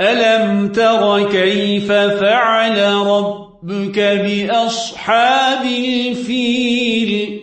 ألم تر كيف فعل ربك بأصحاب الفيل